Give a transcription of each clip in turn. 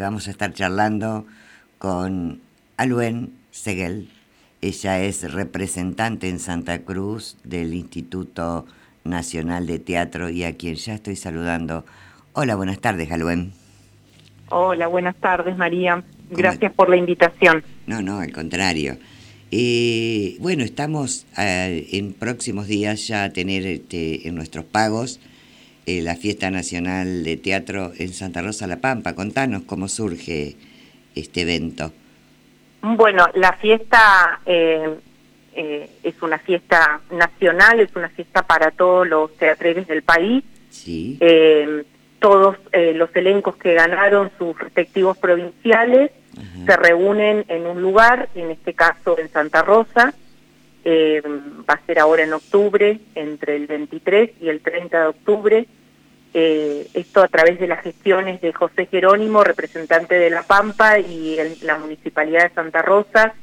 vamos a estar charlando con Aluen Seguel. Ella es representante en Santa Cruz del Instituto Nacional de Teatro y a quien ya estoy saludando. Hola, buenas tardes, Aluen. Hola, buenas tardes, María. Gracias por la invitación. No, no, al contrario. Eh, bueno, estamos eh, en próximos días ya a tener este, en nuestros pagos eh, la Fiesta Nacional de Teatro en Santa Rosa La Pampa. Contanos cómo surge este evento. Bueno, la fiesta es una fiesta nacional, es una fiesta para todos los teatreros del país. Sí. todos los elencos que ganaron sus respectivos provinciales se reúnen en un lugar, en este caso en Santa Rosa, eh, va a ser ahora en octubre, entre el 23 y el 30 de octubre, eh, esto a través de las gestiones de José Jerónimo, representante de La Pampa, y la Municipalidad de Santa Rosa,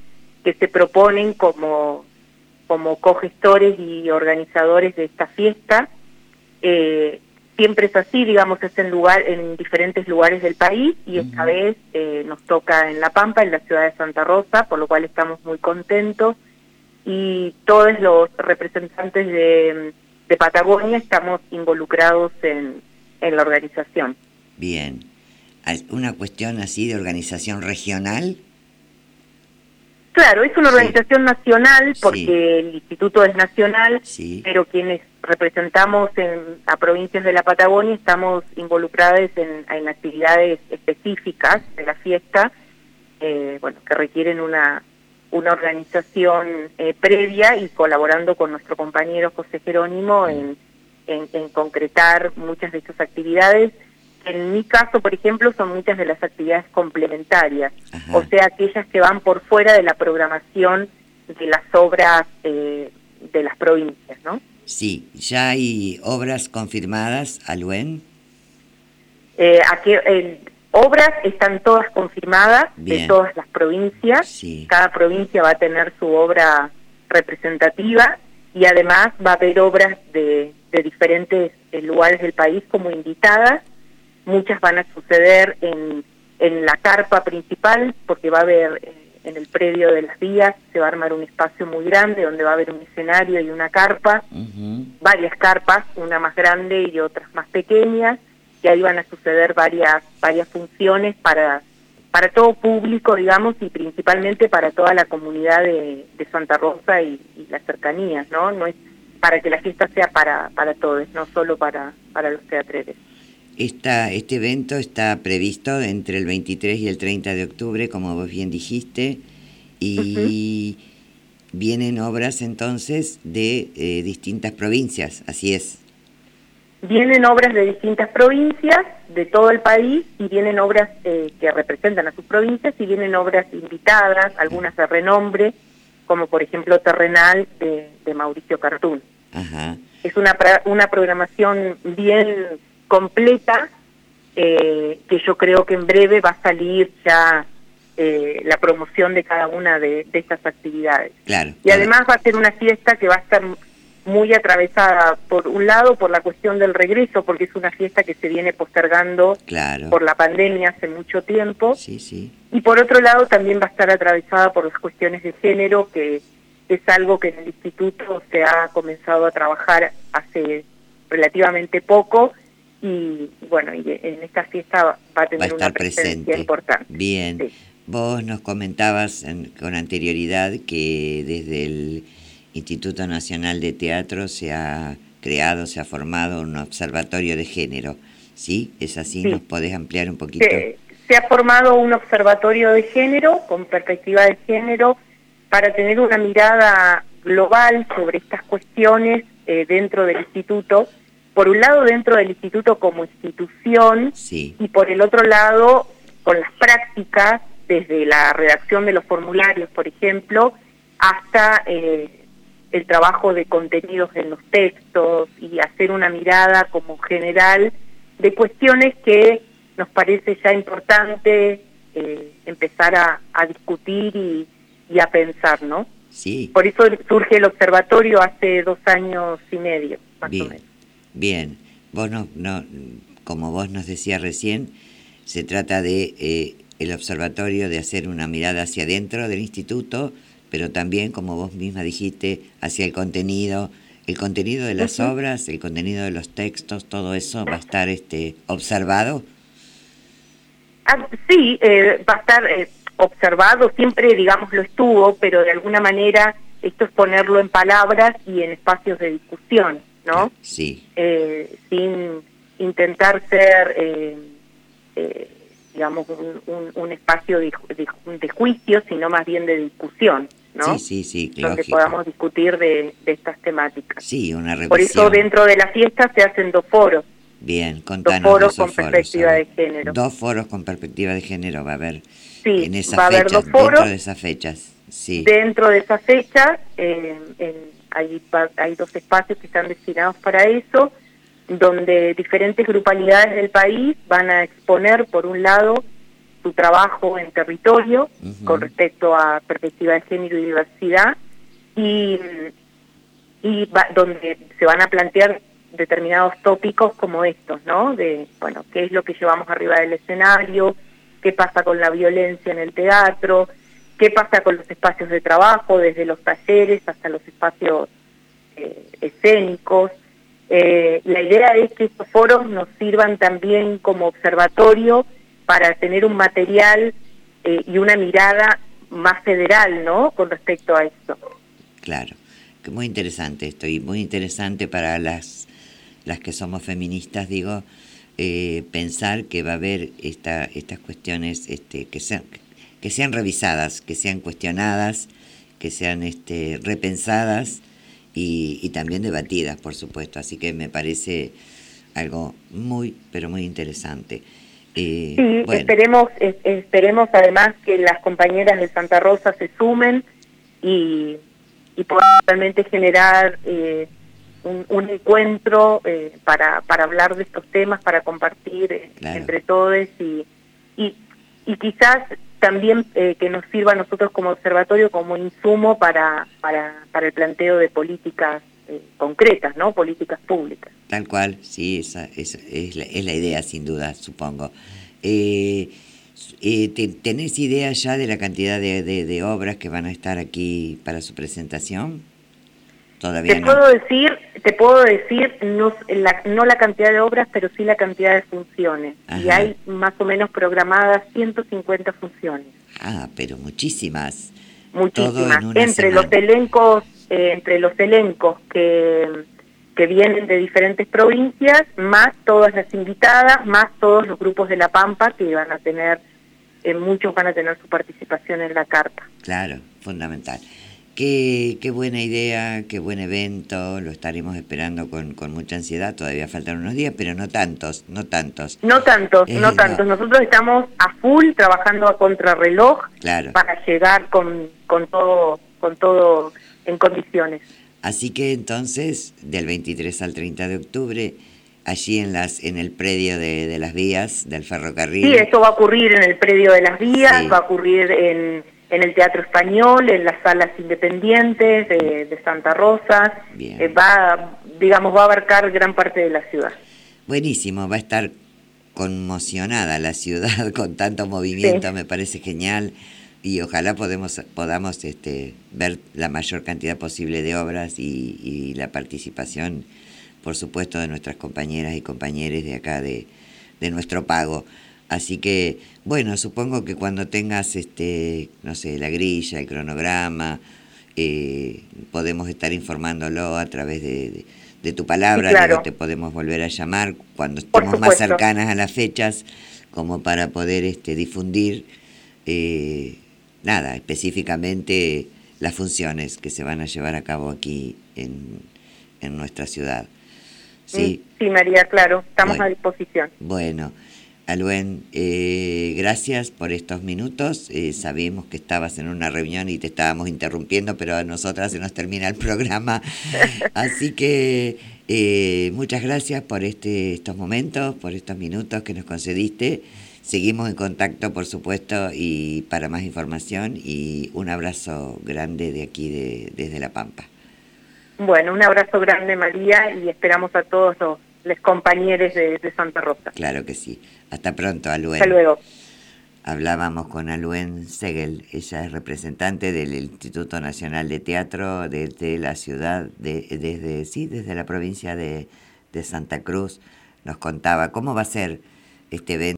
que se proponen como, como cogestores y organizadores de esta fiesta. Eh, siempre es así, digamos, es en, lugar, en diferentes lugares del país y esta vez eh, nos toca en La Pampa, en la ciudad de Santa Rosa, por lo cual estamos muy contentos y todos los representantes de, Patagonia estamos involucrados en, en la organización. Bien. ¿Una cuestión así de organización regional? Claro, es una organización nacional porque el instituto es nacional, pero quienes representamos en, a provincias de la Patagonia estamos involucrados en, actividades específicas de la fiesta, eh, bueno, que requieren una, una organización eh, previa y colaborando con nuestro compañero José Jerónimo en, en concretar muchas de estas actividades en mi caso, por ejemplo, son muchas de las actividades complementarias, o sea, aquellas que van por fuera de la programación de las obras eh, de las provincias, ¿no? Sí, ¿ya hay obras confirmadas, Aluen? Eh, aquí, obras están todas confirmadas de todas las provincias, cada provincia va a tener su obra representativa y además va a haber obras de, de diferentes eh, lugares del país como invitadas. Muchas van a suceder en, en la carpa principal, porque va a haber eh, en el predio de las vías, se va a armar un espacio muy grande donde va a haber un escenario y una carpa, varias carpas, una más grande y otras más pequeñas, y ahí van a suceder varias, varias funciones para, para todo público, digamos, y principalmente para toda la comunidad de, Santa Rosa y, las cercanías, ¿no? No es para que la fiesta sea para, para todos, no solo para, para los teatreros. Esta, este evento está previsto entre el 23 y el 30 de octubre, como vos bien dijiste, y vienen obras entonces de eh, distintas provincias, así es. Vienen obras de distintas provincias, de todo el país, y vienen obras eh, que representan a sus provincias, y vienen obras invitadas, algunas de renombre, como por ejemplo Terrenal de, Mauricio Cartún. Es una, una programación bien completa, eh, que yo creo que en breve va a salir ya eh, la promoción de cada una de, estas actividades. Claro, y además va a ser una fiesta que va a estar muy atravesada, por un lado, por la cuestión del regreso, porque es una fiesta que se viene postergando por la pandemia hace mucho tiempo. Sí, sí. Y por otro lado, también va a estar atravesada por las cuestiones de género, que es algo que en el instituto se ha comenzado a trabajar hace relativamente poco y bueno, y en esta fiesta va a tener una presencia importante. Bien, vos nos comentabas con anterioridad que desde el Instituto Nacional de Teatro se ha creado, se ha formado un observatorio de género, ¿sí? ¿Es así? ¿Nos podés ampliar un poquito? se ha formado un observatorio de género, con perspectiva de género, para tener una mirada global sobre estas cuestiones eh, dentro del instituto por un lado dentro del instituto como institución y por el otro lado con las prácticas desde la redacción de los formularios, por ejemplo, hasta eh, el trabajo de contenidos en los textos y hacer una mirada como general de cuestiones que nos parece ya importante eh, empezar a, discutir y, a pensar, ¿no? Sí. Por eso surge el observatorio hace dos años y medio, más o menos. Bien, vos no, no, como vos nos decías recién, Se trata de eh, el observatorio de hacer una mirada hacia adentro del instituto, pero también, como vos misma dijiste, hacia el contenido, el contenido de las obras, el contenido de los textos, todo eso va a estar este, observado. Ah, sí, eh, va a estar eh, observado, siempre, digamos, lo estuvo, pero de alguna manera esto es ponerlo en palabras y en espacios de discusión, ¿no? Sí. Eh, sin intentar ser, digamos, un, espacio de, de, juicio, sino más bien de discusión. ¿no? Sí, sí, sí, Donde podamos discutir de, estas temáticas. Sí, una revisión. Por eso dentro de la fiesta se hacen dos foros. Bien, contanos Dos foros con perspectiva de género. Dos foros con perspectiva de género va a haber sí, en esas va a haber dos foros, dentro de esas fechas. Sí. Dentro de esas fechas eh, hay, hay dos espacios que están destinados para eso, donde diferentes grupalidades del país van a exponer, por un lado, su trabajo en territorio con respecto a perspectiva de género y diversidad y, y donde se van a plantear determinados tópicos como estos, ¿no? De, bueno, qué es lo que llevamos arriba del escenario, qué pasa con la violencia en el teatro, qué pasa con los espacios de trabajo, desde los talleres hasta los espacios eh, escénicos. Eh, la idea es que estos foros nos sirvan también como observatorio para tener un material eh, y una mirada más federal, ¿no? Con respecto a esto. Claro, que muy interesante esto y muy interesante para las, las que somos feministas, digo, eh, pensar que va a haber esta, estas cuestiones este, que, sean, que sean revisadas, que sean cuestionadas, que sean este, repensadas y, y también debatidas, por supuesto. Así que me parece algo muy, pero muy interesante. Sí, esperemos, esperemos además que las compañeras de Santa Rosa se sumen y, y puedan realmente generar eh, un, encuentro eh, para, para hablar de estos temas, para compartir eh, entre todos y, y, y quizás también que nos sirva a nosotros como observatorio como insumo para, para, para el planteo de políticas concretas, ¿no? Políticas públicas. Tal cual, sí, esa, es, la, es la idea, sin duda, supongo. Eh, eh, ¿Tenés idea ya de la cantidad de, de, obras que van a estar aquí para su presentación? Todavía te puedo decir, te puedo decir no la, no la cantidad de obras, pero sí la cantidad de funciones. Y hay más o menos programadas 150 funciones. Ah, pero muchísimas. Muchísimas. entre los elencos, eh, entre los elencos que que vienen de diferentes provincias, más todas las invitadas, más todos los grupos de La Pampa que van a tener, eh, muchos van a tener su participación en la carta. Claro, fundamental. Qué, qué buena idea, qué buen evento, lo estaremos esperando con, con mucha ansiedad, todavía faltan unos días, pero no tantos, no tantos. No tantos, no tantos. Nosotros estamos a full trabajando a contrarreloj claro. para llegar con, con todo con todo en condiciones. Así que entonces, del 23 al 30 de octubre, allí en las en el predio de, las vías del ferrocarril. Sí, esto va a ocurrir en el predio de las vías, va a ocurrir en, en el Teatro Español, en las salas independientes de, Santa Rosa. Eh, va, digamos, va a abarcar gran parte de la ciudad. Buenísimo, va a estar conmocionada la ciudad con tanto movimiento, me parece genial y ojalá podemos, podamos este, ver la mayor cantidad posible de obras y, la participación, por supuesto, de nuestras compañeras y compañeros de acá de, de, nuestro pago. Así que, bueno, supongo que cuando tengas, este, no sé, la grilla, el cronograma, eh, podemos estar informándolo a través de, de, tu palabra, te podemos volver a llamar cuando estemos más cercanas a las fechas, como para poder este, difundir. Eh, nada, específicamente las funciones que se van a llevar a cabo aquí en, en nuestra ciudad. Sí, mm, sí María, claro, estamos a disposición. Bueno, Aluen, eh, gracias por estos minutos. Eh, sabíamos que estabas en una reunión y te estábamos interrumpiendo, pero a nosotras se nos termina el programa. Así que eh, muchas gracias por este, estos momentos, por estos minutos que nos concediste. Seguimos en contacto, por supuesto, y para más información y un abrazo grande de aquí, de, desde La Pampa. Bueno, un abrazo grande, María, y esperamos a todos los, los compañeros de, de, Santa Rosa. Claro que sí. Hasta pronto, Aluen. Hasta luego. Hablábamos con Aluen Segel, ella es representante del Instituto Nacional de Teatro desde la ciudad, de, desde, sí, desde la provincia de, de Santa Cruz. Nos contaba cómo va a ser este evento.